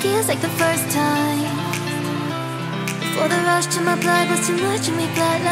Feels like the first time. Before the rush to my blood was too much in me blood